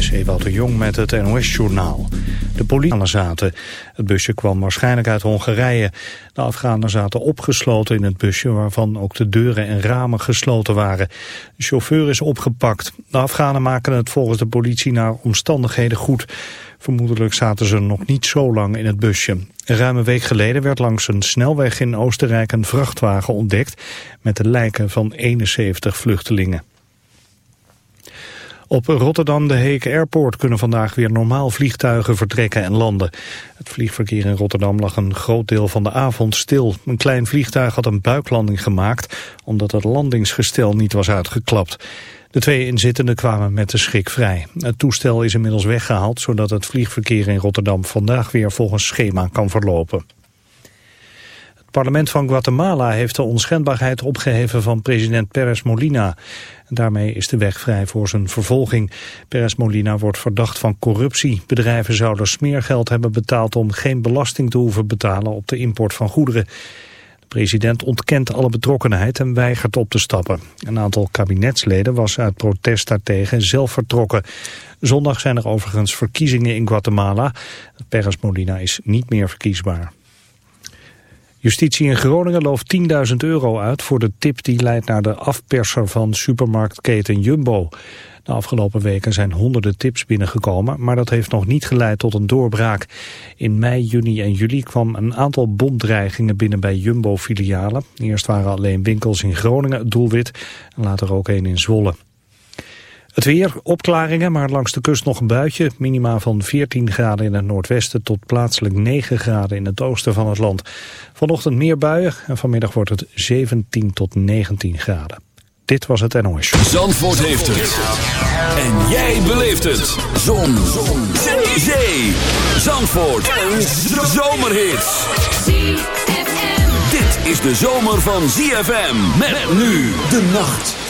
is Ewout de Jong met het NOS-journaal. De politie zaten. Het busje kwam waarschijnlijk uit Hongarije. De Afghanen zaten opgesloten in het busje... waarvan ook de deuren en ramen gesloten waren. De chauffeur is opgepakt. De Afghanen maken het volgens de politie naar omstandigheden goed. Vermoedelijk zaten ze nog niet zo lang in het busje. Een ruime week geleden werd langs een snelweg in Oostenrijk... een vrachtwagen ontdekt met de lijken van 71 vluchtelingen. Op Rotterdam de Heek Airport kunnen vandaag weer normaal vliegtuigen vertrekken en landen. Het vliegverkeer in Rotterdam lag een groot deel van de avond stil. Een klein vliegtuig had een buiklanding gemaakt omdat het landingsgestel niet was uitgeklapt. De twee inzittenden kwamen met de schrik vrij. Het toestel is inmiddels weggehaald zodat het vliegverkeer in Rotterdam vandaag weer volgens schema kan verlopen. Het parlement van Guatemala heeft de onschendbaarheid opgeheven van president Perez Molina. Daarmee is de weg vrij voor zijn vervolging. Perez Molina wordt verdacht van corruptie. Bedrijven zouden smeergeld hebben betaald om geen belasting te hoeven betalen op de import van goederen. De president ontkent alle betrokkenheid en weigert op te stappen. Een aantal kabinetsleden was uit protest daartegen zelf vertrokken. Zondag zijn er overigens verkiezingen in Guatemala. Perez Molina is niet meer verkiesbaar. Justitie in Groningen looft 10.000 euro uit voor de tip die leidt naar de afperser van supermarktketen Jumbo. De afgelopen weken zijn honderden tips binnengekomen, maar dat heeft nog niet geleid tot een doorbraak. In mei, juni en juli kwam een aantal bomdreigingen binnen bij Jumbo-filialen. Eerst waren alleen winkels in Groningen doelwit en later ook een in Zwolle. Het weer, opklaringen, maar langs de kust nog een buitje. Minima van 14 graden in het noordwesten tot plaatselijk 9 graden in het oosten van het land. Vanochtend meer buien en vanmiddag wordt het 17 tot 19 graden. Dit was het NOS. Zandvoort heeft het. En jij beleeft het. Zon. Zon. Zee. Zandvoort. Een zomerhit. Dit is de zomer van ZFM. Met nu de nacht.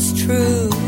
it's true.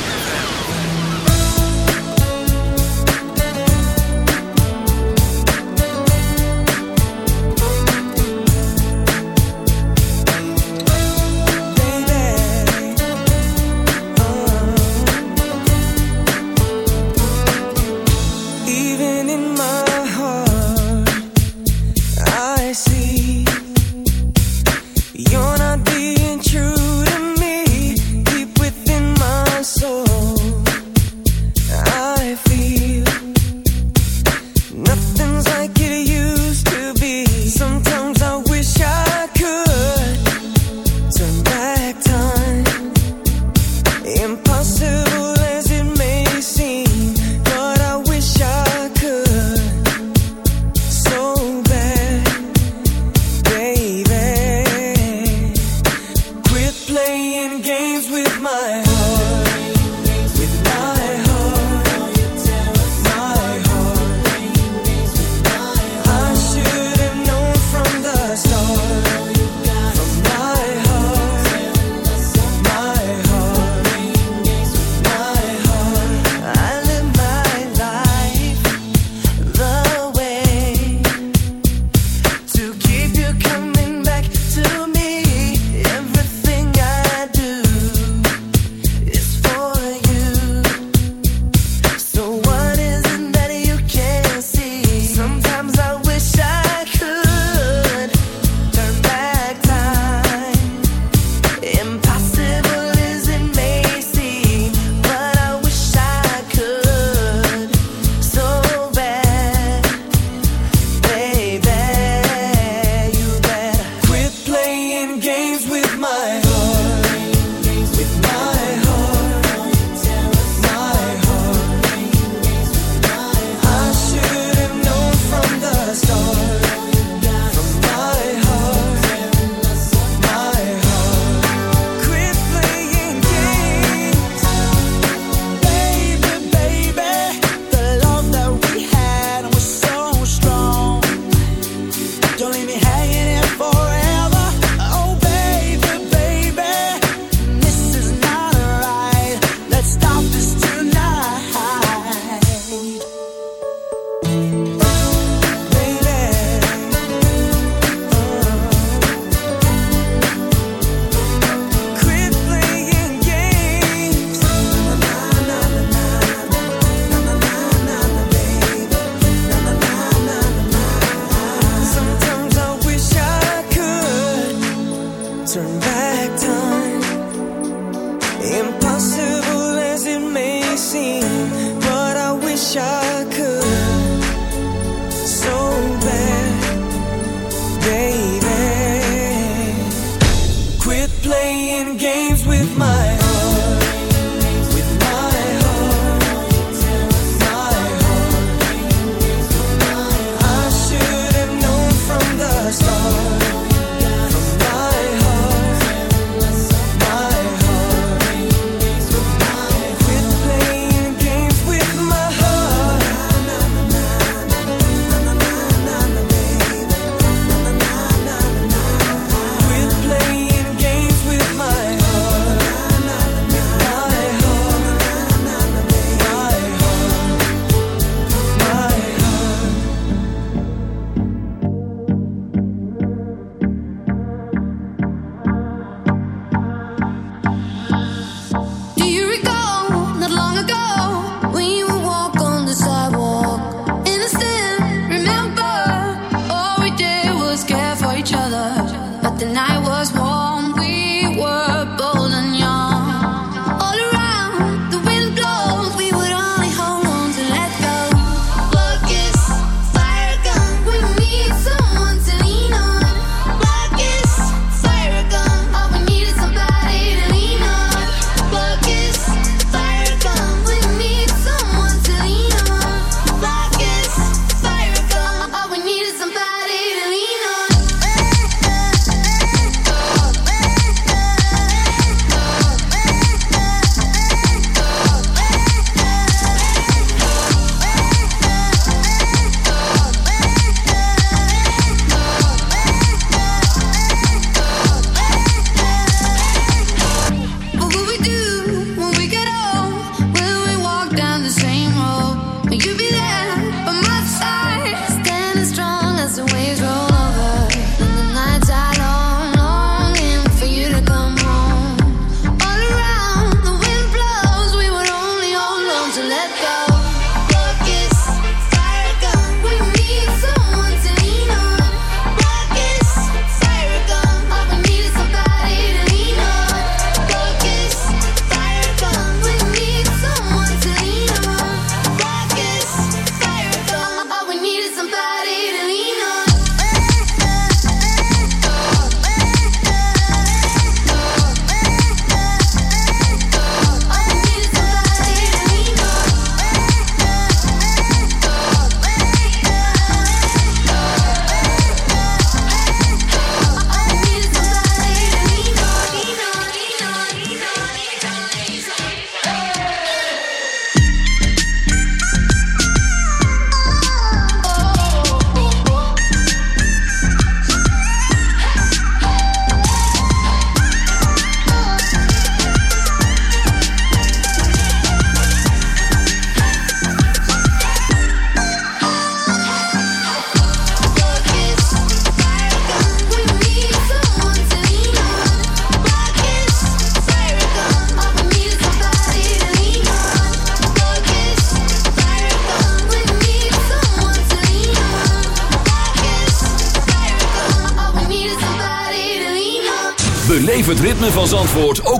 shine.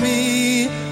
me.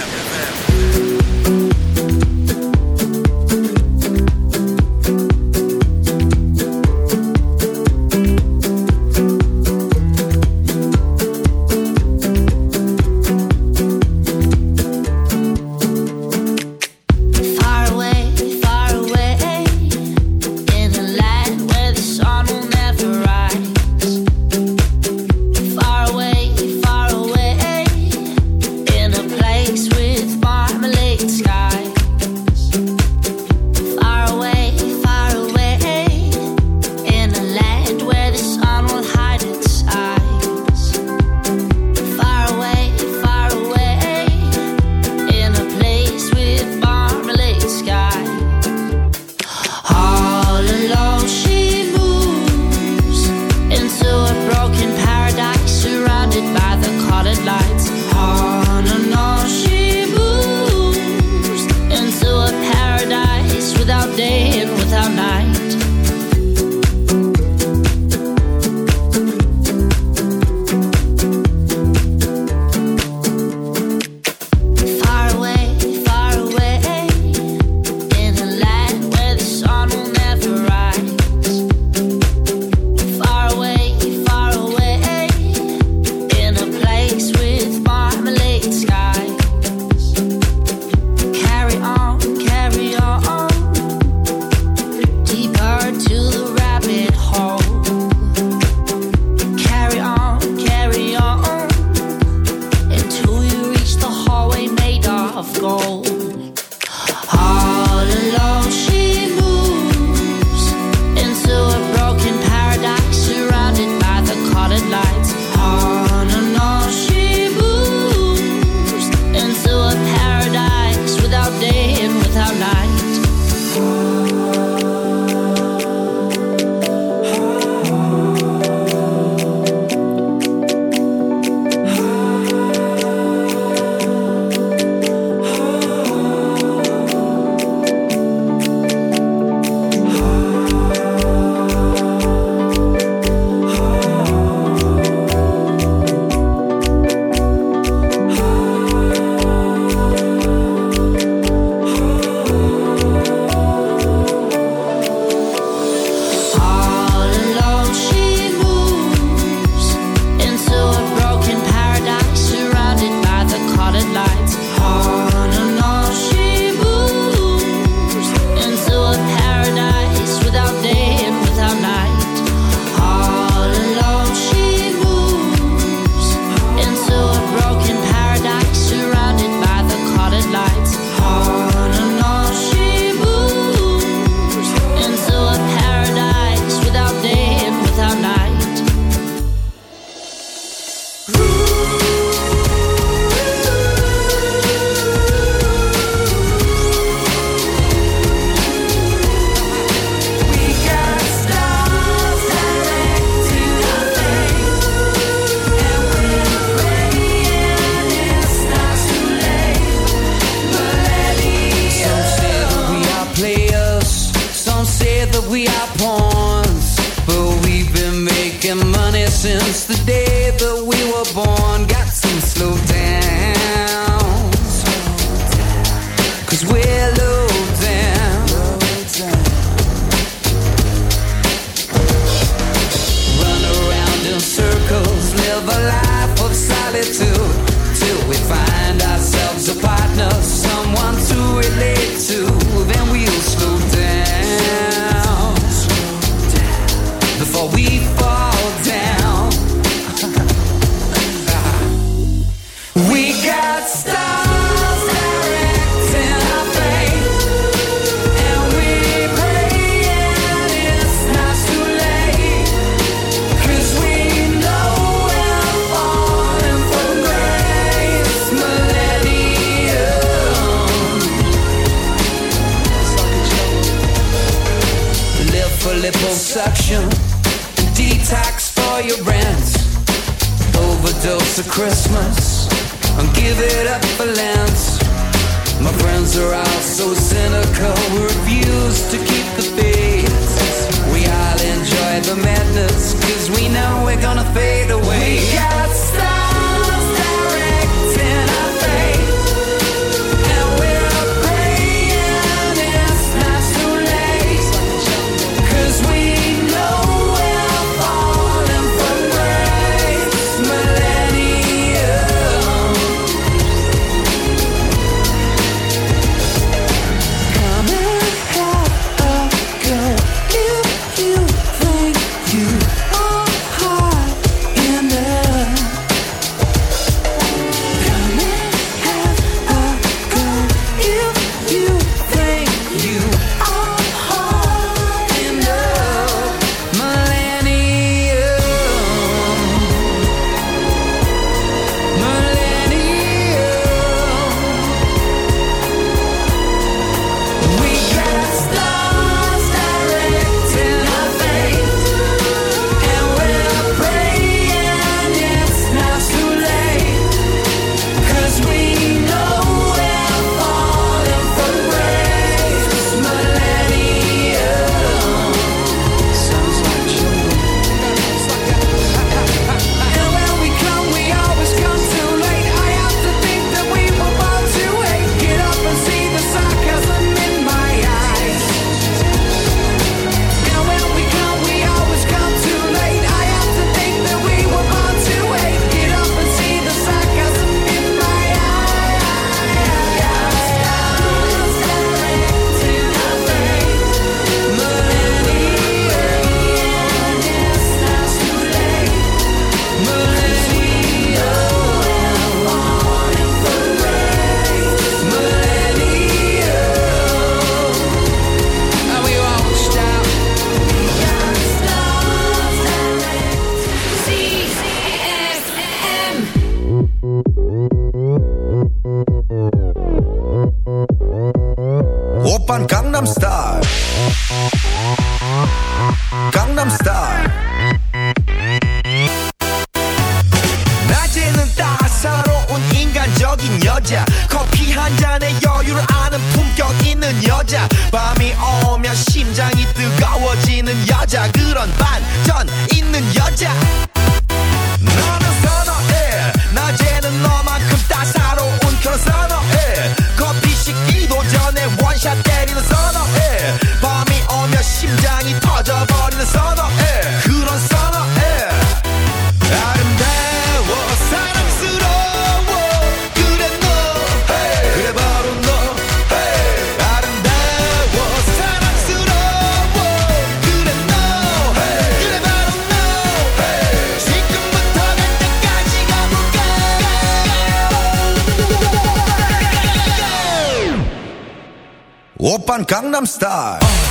von Gangnam Style.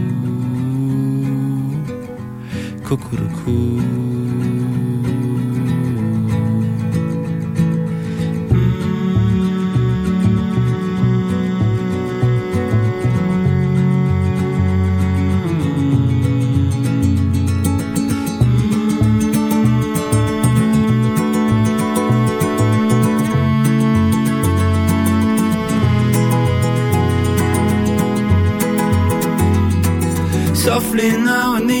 cuckoo. softly now and then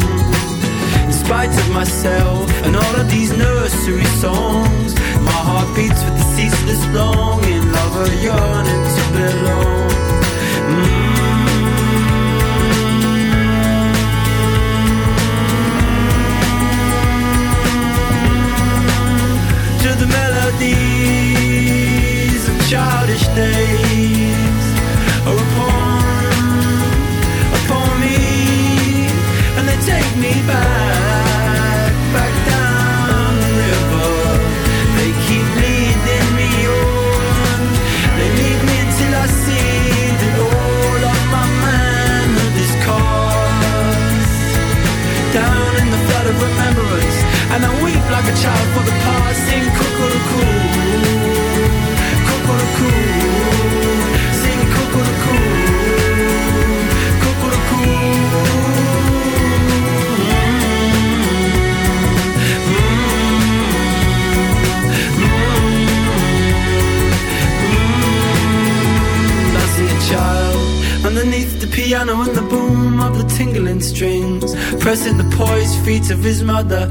spite of myself and all of these nursery songs. My heart beats with the ceaseless longing a yearning to belong. activism are the